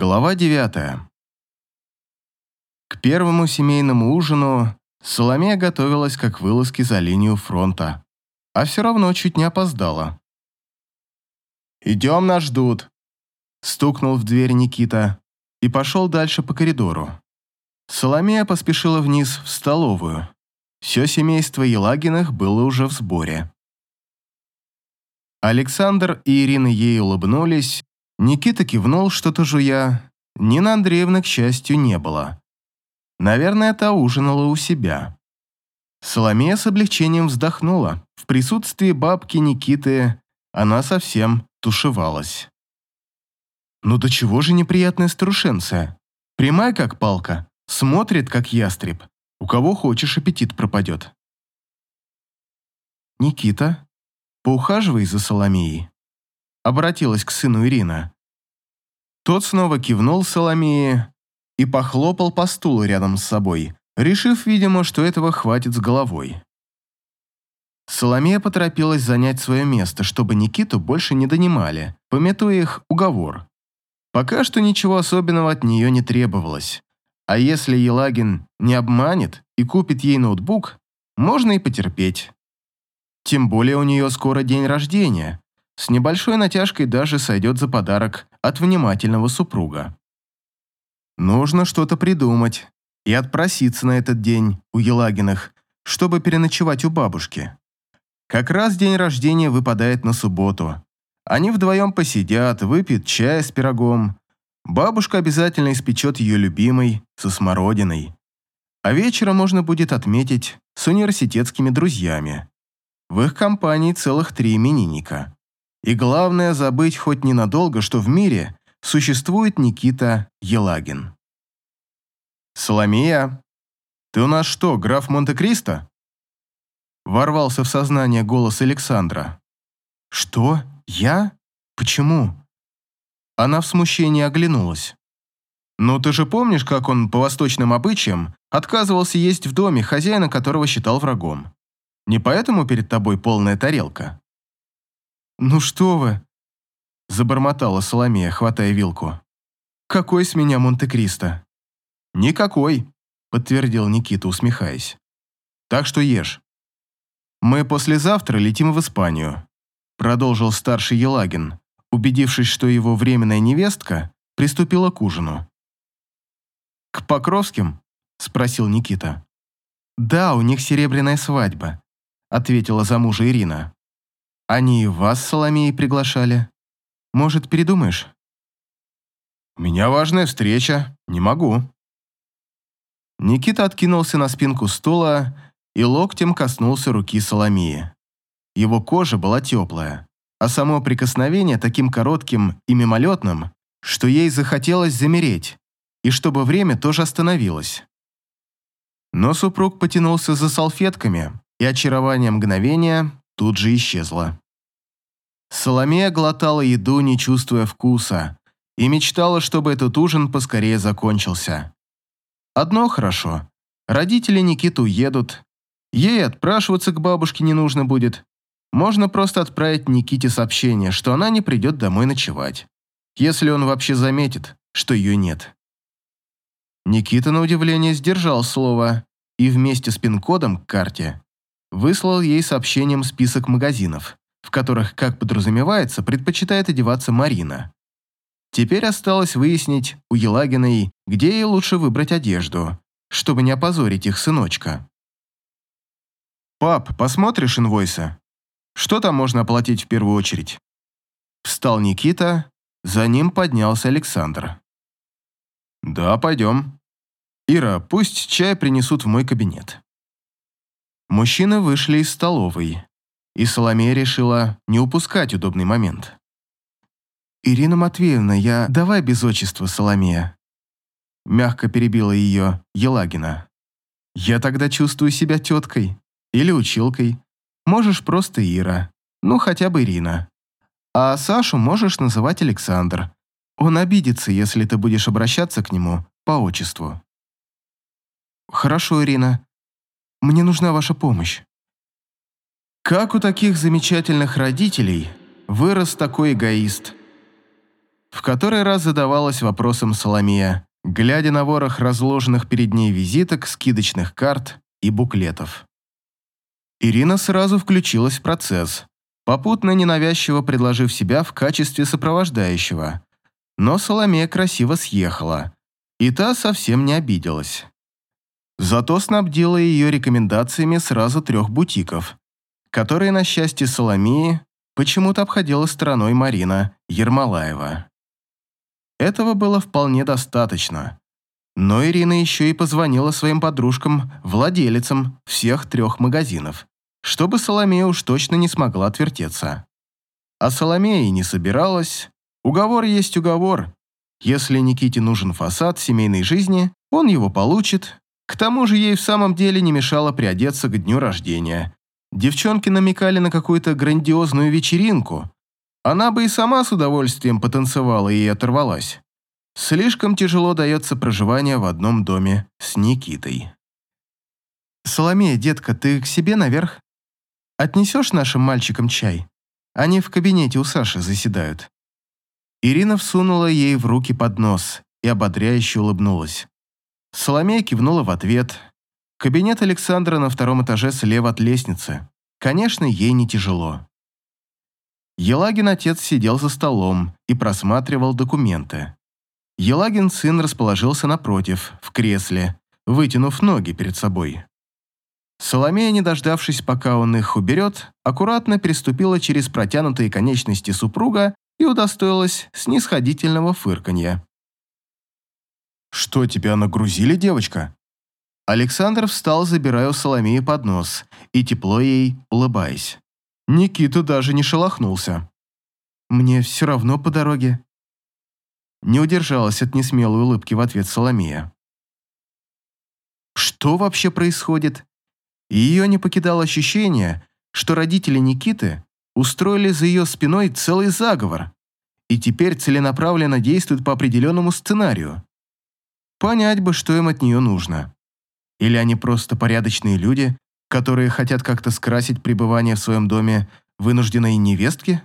Глава девятая. К первому семейному ужину Соломея готовилась как к вылазке за линию фронта, а все равно чуть не опоздала. «Идем, нас ждут», — стукнул в дверь Никита и пошел дальше по коридору. Соломея поспешила вниз в столовую. Все семейство Елагиных было уже в сборе. Александр и Ирина ей улыбнулись, Никита кивнул, что-то жуя. Нины Андреевны, к счастью, не было. Наверное, та ужинала у себя. Соломея с облегчением вздохнула. В присутствии бабки Никиты она совсем тушевалась. Ну до чего же неприятная старушенция? Прямая как палка, смотрит как ястреб. У кого хочешь, аппетит пропадет. Никита, поухаживай за Соломеей обратилась к сыну Ирина. Тот снова кивнул Соломее и похлопал по стулу рядом с собой, решив, видимо, что этого хватит с головой. Соломея поторопилась занять свое место, чтобы Никиту больше не донимали, пометуя их уговор. Пока что ничего особенного от нее не требовалось. А если Елагин не обманет и купит ей ноутбук, можно и потерпеть. Тем более у нее скоро день рождения, с небольшой натяжкой даже сойдет за подарок от внимательного супруга. Нужно что-то придумать и отпроситься на этот день у Елагиных, чтобы переночевать у бабушки. Как раз день рождения выпадает на субботу. Они вдвоем посидят, выпьют чай с пирогом. Бабушка обязательно испечет ее любимой со смородиной. А вечером можно будет отметить с университетскими друзьями. В их компании целых три именинника. И главное, забыть хоть ненадолго, что в мире существует Никита Елагин. «Соломея, ты у нас что, граф Монте-Кристо?» Ворвался в сознание голос Александра. «Что? Я? Почему?» Она в смущении оглянулась. «Ну ты же помнишь, как он по восточным обычаям отказывался есть в доме, хозяина которого считал врагом? Не поэтому перед тобой полная тарелка?» «Ну что вы!» – забормотала Соломея, хватая вилку. «Какой с меня Монте-Кристо?» «Никакой», – подтвердил Никита, усмехаясь. «Так что ешь». «Мы послезавтра летим в Испанию», – продолжил старший Елагин, убедившись, что его временная невестка приступила к ужину. «К Покровским?» – спросил Никита. «Да, у них серебряная свадьба», – ответила замужа Ирина. Они и вас, Соломеей, приглашали. Может, передумаешь? У меня важная встреча, не могу. Никита откинулся на спинку стула и локтем коснулся руки Соломеи. Его кожа была теплая, а само прикосновение таким коротким и мимолетным, что ей захотелось замереть, и чтобы время тоже остановилось. Но супруг потянулся за салфетками, и очарование мгновения тут же исчезла. Соломея глотала еду, не чувствуя вкуса, и мечтала, чтобы этот ужин поскорее закончился. Одно хорошо. Родители Никиты уедут. Ей отпрашиваться к бабушке не нужно будет. Можно просто отправить Никите сообщение, что она не придет домой ночевать. Если он вообще заметит, что ее нет. Никита, на удивление, сдержал слово и вместе с пин-кодом к карте выслал ей сообщением список магазинов, в которых, как подразумевается, предпочитает одеваться Марина. Теперь осталось выяснить у Елагиной, где ей лучше выбрать одежду, чтобы не опозорить их сыночка. «Пап, посмотришь инвойсы? Что там можно оплатить в первую очередь?» Встал Никита, за ним поднялся Александр. «Да, пойдем. Ира, пусть чай принесут в мой кабинет». Мужчины вышли из столовой, и Соломея решила не упускать удобный момент. «Ирина Матвеевна, я... Давай без отчества, Соломея». Мягко перебила ее Елагина. «Я тогда чувствую себя теткой или училкой. Можешь просто Ира, ну хотя бы Ирина. А Сашу можешь называть Александр. Он обидится, если ты будешь обращаться к нему по отчеству». «Хорошо, Ирина. Мне нужна ваша помощь». «Как у таких замечательных родителей вырос такой эгоист?» В который раз задавалась вопросом Соломея, глядя на ворох разложенных перед ней визиток, скидочных карт и буклетов. Ирина сразу включилась в процесс, попутно ненавязчиво предложив себя в качестве сопровождающего. Но Соломея красиво съехала, и та совсем не обиделась. Зато снабдила ее рекомендациями сразу трех бутиков, которые, на счастье Соломеи, почему-то обходила стороной Марина Ермолаева. Этого было вполне достаточно. Но Ирина еще и позвонила своим подружкам-владелицам всех трех магазинов, чтобы Соломея уж точно не смогла отвертеться. А Соломея и не собиралась. Уговор есть уговор. Если Никите нужен фасад семейной жизни, он его получит. К тому же ей в самом деле не мешало приодеться к дню рождения. Девчонки намекали на какую-то грандиозную вечеринку. Она бы и сама с удовольствием потанцевала и оторвалась. Слишком тяжело дается проживание в одном доме с Никитой. «Соломея, детка, ты к себе наверх? Отнесешь нашим мальчикам чай? Они в кабинете у Саши заседают». Ирина всунула ей в руки поднос и ободряюще улыбнулась. Соломея кивнула в ответ. Кабинет Александра на втором этаже слева от лестницы. Конечно, ей не тяжело. Елагин отец сидел за столом и просматривал документы. Елагин сын расположился напротив, в кресле, вытянув ноги перед собой. Соломея, не дождавшись, пока он их уберет, аккуратно переступила через протянутые конечности супруга и удостоилась снисходительного фырканья. «Что, тебя нагрузили, девочка?» Александр встал, забирая у Соломеи поднос, и тепло ей улыбаясь. Никита даже не шелохнулся. «Мне все равно по дороге». Не удержалась от несмелой улыбки в ответ Соломея. Что вообще происходит? ее не покидало ощущение, что родители Никиты устроили за ее спиной целый заговор и теперь целенаправленно действуют по определенному сценарию. Понять бы, что им от нее нужно. Или они просто порядочные люди, которые хотят как-то скрасить пребывание в своем доме вынужденной невестки?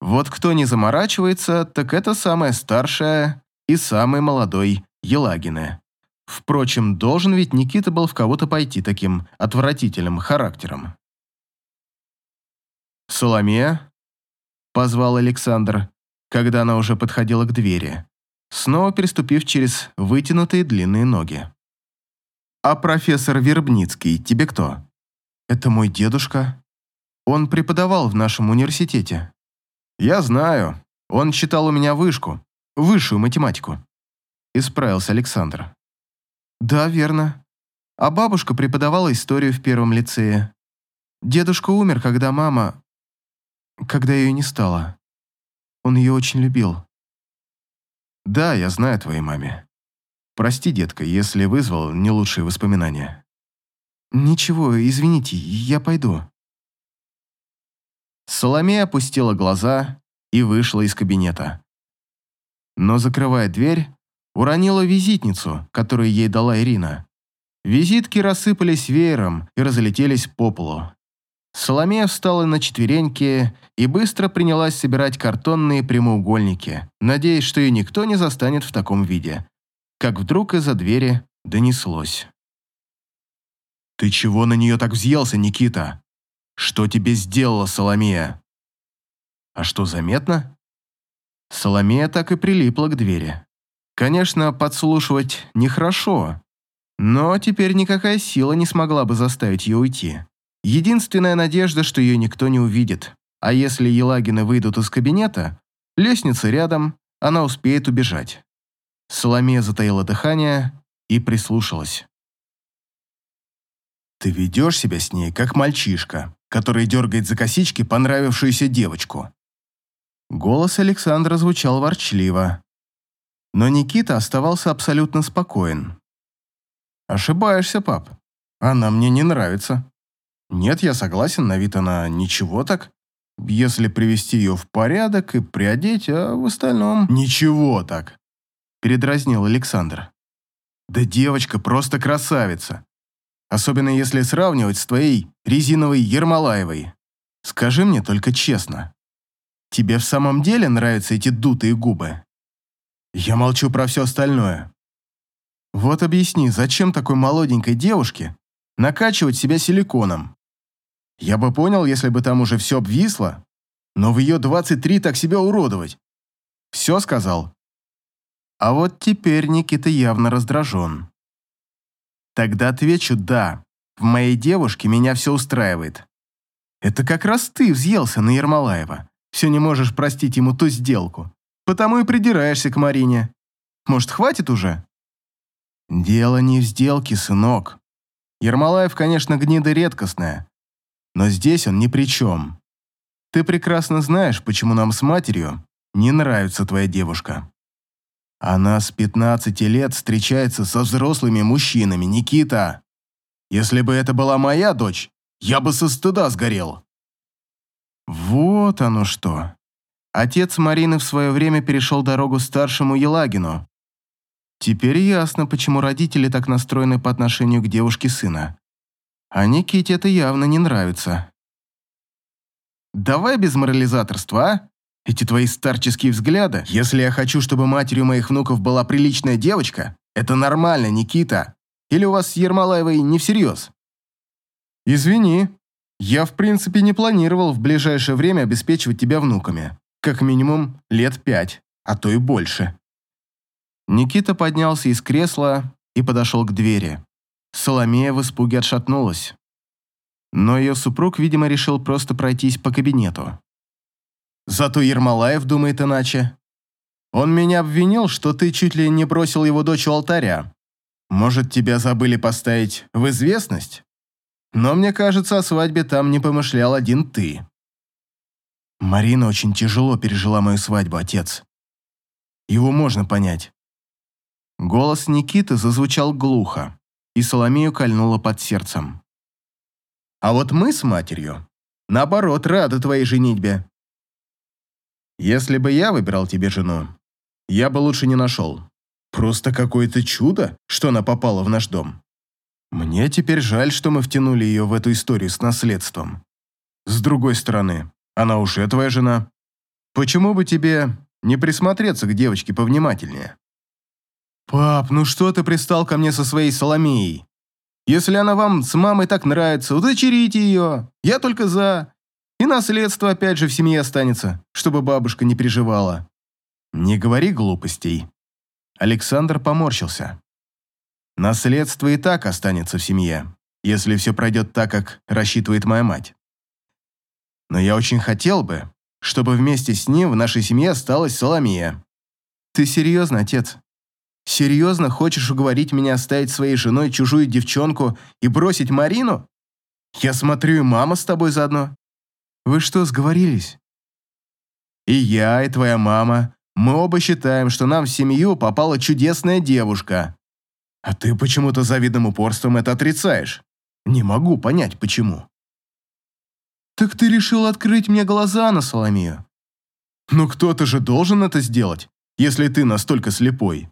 Вот кто не заморачивается, так это самая старшая и самый молодой Елагины. Впрочем, должен ведь Никита был в кого-то пойти таким отвратительным характером. «Соломея?» – позвал Александр, когда она уже подходила к двери, снова переступив через вытянутые длинные ноги. «А профессор Вербницкий тебе кто?» «Это мой дедушка. Он преподавал в нашем университете». «Я знаю. Он читал у меня вышку, высшую математику», – исправился Александр. «Да, верно. А бабушка преподавала историю в первом лицее. Дедушка умер, когда мама... когда ее не стало. Он ее очень любил». «Да, я знаю твоей маме. Прости, детка, если вызвал не лучшие воспоминания». «Ничего, извините, я пойду». Соломея опустила глаза и вышла из кабинета. Но, закрывая дверь, уронила визитницу, которую ей дала Ирина. Визитки рассыпались веером и разлетелись по полу. Соломея встала на четвереньки и быстро принялась собирать картонные прямоугольники, надеясь, что ее никто не застанет в таком виде. Как вдруг из-за двери донеслось. «Ты чего на нее так взъелся, Никита? Что тебе сделала Соломея?» «А что, заметно?» Соломея так и прилипла к двери. Конечно, подслушивать нехорошо, но теперь никакая сила не смогла бы заставить ее уйти. Единственная надежда, что ее никто не увидит. А если Елагины выйдут из кабинета, лестница рядом, она успеет убежать. Соломея затаила дыхание и прислушалась. «Ты ведешь себя с ней, как мальчишка, который дергает за косички понравившуюся девочку». Голос Александра звучал ворчливо, но Никита оставался абсолютно спокоен. «Ошибаешься, пап. Она мне не нравится. Нет, я согласен, на вид она ничего так. Если привести ее в порядок и приодеть, а в остальном...» «Ничего так», — передразнил Александр. «Да девочка просто красавица. Особенно если сравнивать с твоей резиновой Ермолаевой. Скажи мне только честно, тебе в самом деле нравятся эти дутые губы? Я молчу про все остальное. Вот объясни, зачем такой молоденькой девушке накачивать себя силиконом? Я бы понял, если бы там уже все обвисло, но в ее 23 так себя уродовать. Все сказал? А вот теперь Никита явно раздражен. Тогда отвечу «да». В моей девушке меня все устраивает. Это как раз ты взъелся на Ермолаева. Все не можешь простить ему ту сделку. Потому и придираешься к Марине. Может, хватит уже? Дело не в сделке, сынок. Ермолаев, конечно, гнида редкостная. Но здесь он ни при чем. Ты прекрасно знаешь, почему нам с матерью не нравится твоя девушка. Она с 15 лет встречается со взрослыми мужчинами, Никита. Если бы это была моя дочь, я бы со стыда сгорел. Вот оно что. Отец Марины в свое время перешел дорогу старшему Елагину. Теперь ясно, почему родители так настроены по отношению к девушке сына. А Никите это явно не нравится. «Давай без морализаторства, а?» Эти твои старческие взгляды, если я хочу, чтобы матерью моих внуков была приличная девочка, это нормально, Никита. Или у вас с Ермолаевой не всерьез? Извини, я в принципе не планировал в ближайшее время обеспечивать тебя внуками. Как минимум лет пять, а то и больше. Никита поднялся из кресла и подошел к двери. Соломея в испуге отшатнулась. Но ее супруг, видимо, решил просто пройтись по кабинету. Зато Ермолаев думает иначе. Он меня обвинил, что ты чуть ли не бросил его дочь у алтаря. Может, тебя забыли поставить в известность? Но мне кажется, о свадьбе там не помышлял один ты. Марина очень тяжело пережила мою свадьбу, отец. Его можно понять. Голос Никиты зазвучал глухо, и Соломею кольнуло под сердцем. А вот мы с матерью, наоборот, рады твоей женитьбе. Если бы я выбирал тебе жену, я бы лучше не нашел. Просто какое-то чудо, что она попала в наш дом. Мне теперь жаль, что мы втянули ее в эту историю с наследством. С другой стороны, она уже твоя жена. Почему бы тебе не присмотреться к девочке повнимательнее? Пап, ну что ты пристал ко мне со своей Соломеей? Если она вам с мамой так нравится, удочерите ее. Я только за. И наследство опять же в семье останется, чтобы бабушка не переживала. Не говори глупостей. Александр поморщился. Наследство и так останется в семье, если все пройдет так, как рассчитывает моя мать. Но я очень хотел бы, чтобы вместе с ним в нашей семье осталась Соломия. Ты серьезно, отец? Серьезно хочешь уговорить меня оставить своей женой чужую девчонку и бросить Марину? Я смотрю, и мама с тобой заодно. Вы что, сговорились? И я, и твоя мама, мы оба считаем, что нам в семью попала чудесная девушка. А ты почему-то завидным упорством это отрицаешь. Не могу понять, почему. Так ты решил открыть мне глаза на Соломию? Ну кто-то же должен это сделать, если ты настолько слепой.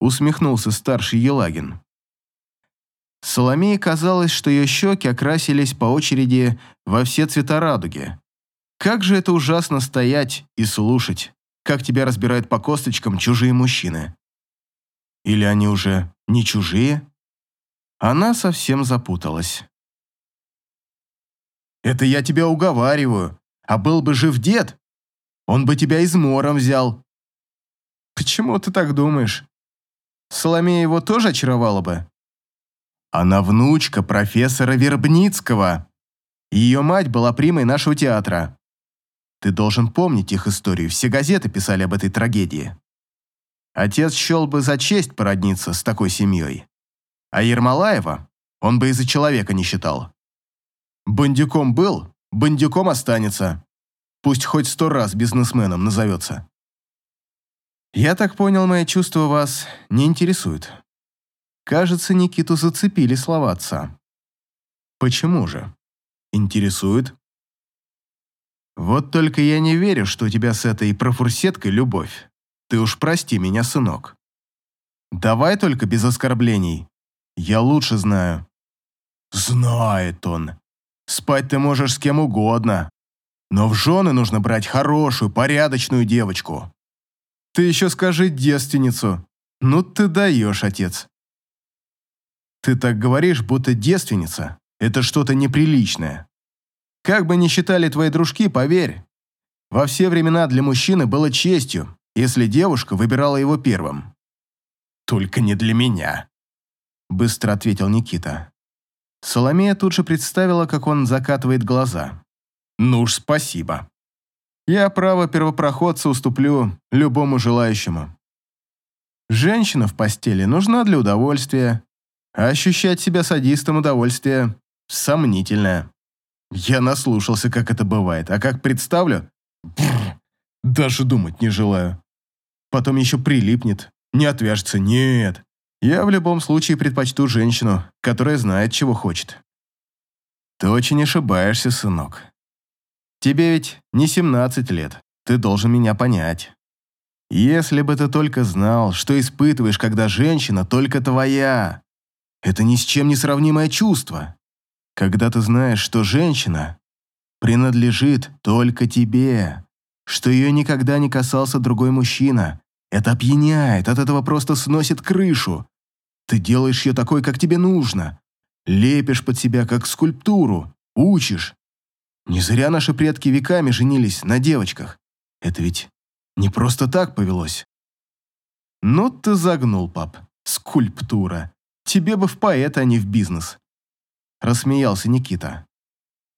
Усмехнулся старший Елагин. Соломее казалось, что ее щеки окрасились по очереди во все цвета радуги. Как же это ужасно стоять и слушать, как тебя разбирают по косточкам чужие мужчины. Или они уже не чужие? Она совсем запуталась. «Это я тебя уговариваю, а был бы жив дед, он бы тебя измором взял». «Почему ты так думаешь? Соломея его тоже очаровала бы?» Она внучка профессора Вербницкого. Ее мать была примой нашего театра. Ты должен помнить их историю, все газеты писали об этой трагедии. Отец счел бы за честь породниться с такой семьей. А Ермолаева он бы из-за человека не считал. Бандюком был, бандюком останется. Пусть хоть сто раз бизнесменом назовется. Я так понял, мои чувства вас не интересуют. Кажется, Никиту зацепили слова отца. Почему же? Интересует? Вот только я не верю, что у тебя с этой профурсеткой любовь. Ты уж прости меня, сынок. Давай только без оскорблений. Я лучше знаю. Знает он. Спать ты можешь с кем угодно. Но в жены нужно брать хорошую, порядочную девочку. Ты еще скажи девственницу. Ну ты даешь, отец. Ты так говоришь, будто девственница – это что-то неприличное. Как бы ни считали твои дружки, поверь, во все времена для мужчины было честью, если девушка выбирала его первым. «Только не для меня», – быстро ответил Никита. Соломея тут же представила, как он закатывает глаза. «Ну уж спасибо. Я право первопроходца уступлю любому желающему. Женщина в постели нужна для удовольствия, а ощущать себя садистом удовольствие сомнительное. Я наслушался, как это бывает, а как представлю, бррр, даже думать не желаю. Потом еще прилипнет, не отвяжется, нет. Я в любом случае предпочту женщину, которая знает, чего хочет. Ты очень ошибаешься, сынок. Тебе ведь не 17 лет, ты должен меня понять. Если бы ты только знал, что испытываешь, когда женщина только твоя. Это ни с чем не сравнимое чувство. Когда ты знаешь, что женщина принадлежит только тебе, что ее никогда не касался другой мужчина, это опьяняет, от этого просто сносит крышу. Ты делаешь ее такой, как тебе нужно. Лепишь под себя, как скульптуру, учишь. Не зря наши предки веками женились на девочках. Это ведь не просто так повелось. Ну ты загнул, пап. Скульптура. Тебе бы в поэта, а не в бизнес. Рассмеялся Никита.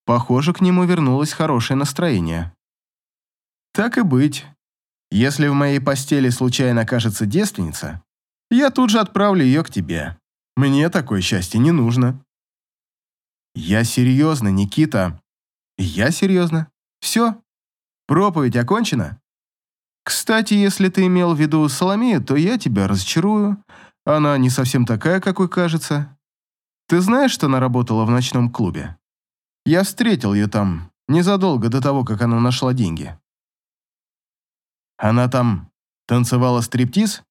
Похоже, к нему вернулось хорошее настроение. Так и быть. Если в моей постели случайно окажется девственница, я тут же отправлю ее к тебе. Мне такое счастье не нужно. Я серьезно, Никита. Я серьезно. Все. Проповедь окончена. Кстати, если ты имел в виду Соломею, то я тебя разочарую. Она не совсем такая, какой кажется. Ты знаешь, что она работала в ночном клубе? Я встретил ее там незадолго до того, как она нашла деньги. Она там танцевала стриптиз?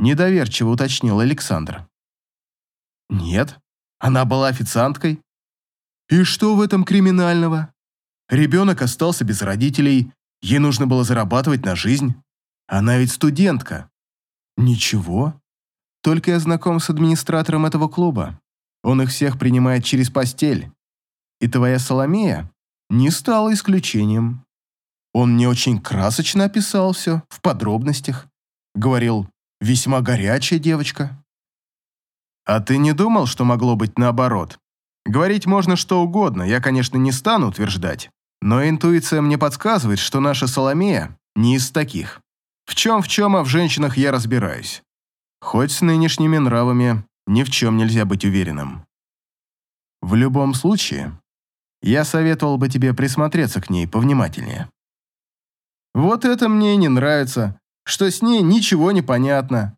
Недоверчиво уточнил Александр. Нет, она была официанткой. И что в этом криминального? Ребенок остался без родителей, ей нужно было зарабатывать на жизнь. Она ведь студентка. Ничего. Только я знаком с администратором этого клуба. Он их всех принимает через постель. И твоя Соломея не стала исключением. Он мне очень красочно описал все, в подробностях. Говорил, весьма горячая девочка. А ты не думал, что могло быть наоборот? Говорить можно что угодно, я, конечно, не стану утверждать. Но интуиция мне подсказывает, что наша Соломея не из таких. В чем в чем, а в женщинах я разбираюсь. Хоть с нынешними нравами ни в чем нельзя быть уверенным. В любом случае, я советовал бы тебе присмотреться к ней повнимательнее. Вот это мне не нравится, что с ней ничего не понятно.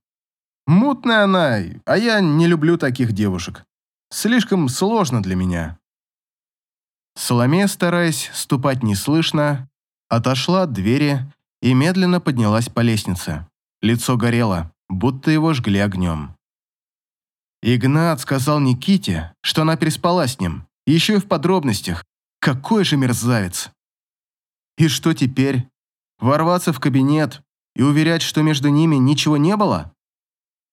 Мутная она, а я не люблю таких девушек. Слишком сложно для меня. Соломея, стараясь ступать неслышно, отошла от двери и медленно поднялась по лестнице. Лицо горело, будто его жгли огнем. Игнат сказал Никите, что она переспала с ним, еще и в подробностях. Какой же мерзавец! И что теперь? Ворваться в кабинет и уверять, что между ними ничего не было?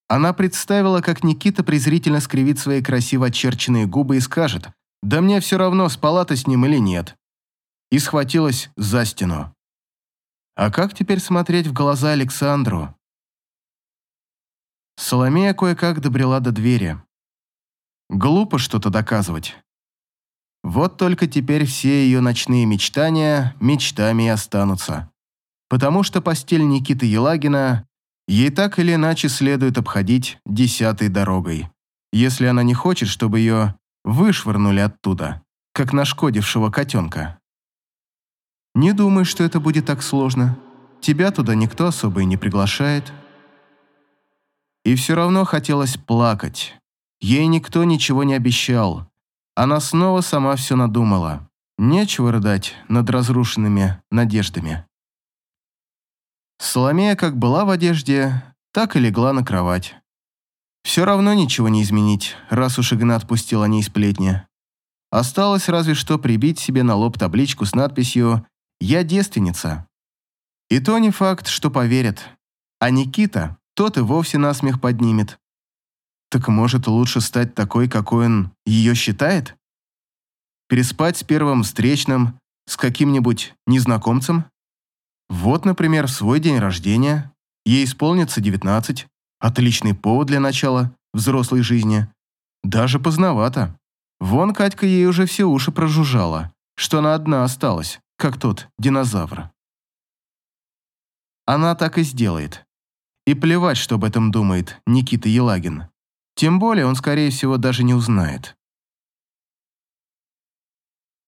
Она представила, как Никита презрительно скривит свои красиво очерченные губы и скажет «Да мне все равно, спала ты с ним или нет». И схватилась за стену. А как теперь смотреть в глаза Александру? Соломея кое-как добрела до двери. Глупо что-то доказывать. Вот только теперь все ее ночные мечтания мечтами и останутся потому что постель Никиты Елагина ей так или иначе следует обходить десятой дорогой, если она не хочет, чтобы ее вышвырнули оттуда, как нашкодившего котенка. Не думай, что это будет так сложно. Тебя туда никто особо и не приглашает. И все равно хотелось плакать. Ей никто ничего не обещал. Она снова сама все надумала. Нечего рыдать над разрушенными надеждами. Соломея как была в одежде, так и легла на кровать. Все равно ничего не изменить, раз уж Игнат пустил о ней сплетни. Осталось разве что прибить себе на лоб табличку с надписью «Я девственница». И то не факт, что поверят. А Никита, тот и вовсе насмех поднимет. Так может, лучше стать такой, какой он ее считает? Переспать с первым встречным, с каким-нибудь незнакомцем? Вот, например, свой день рождения, ей исполнится 19, отличный повод для начала взрослой жизни. Даже поздновато. Вон Катька ей уже все уши прожужжала, что она одна осталась, как тот динозавр. Она так и сделает. И плевать, что об этом думает Никита Елагин. Тем более он, скорее всего, даже не узнает.